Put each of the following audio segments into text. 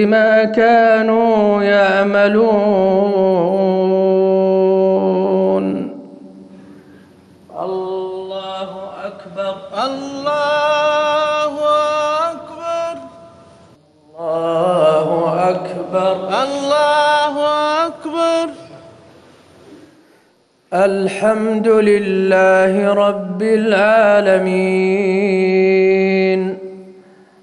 بما كانوا يعملون. الله أكبر. الله أكبر. الله أكبر. الله أكبر. الحمد لله رب العالمين.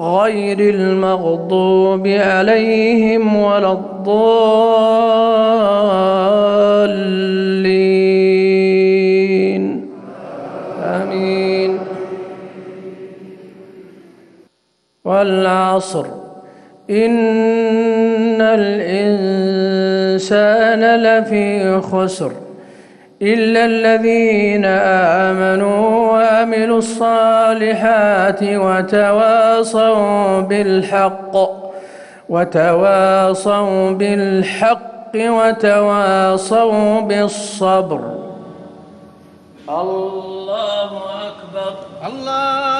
غير المغضوب عليهم ولا الضالين. آمين. والعصر. إن الإنسان لفي خسر. إلا الذين آمنوا وعملوا الصالحات وتواصوا بالحق وتواصوا بالحق وتواصوا بالصبر. الله أكبر. الله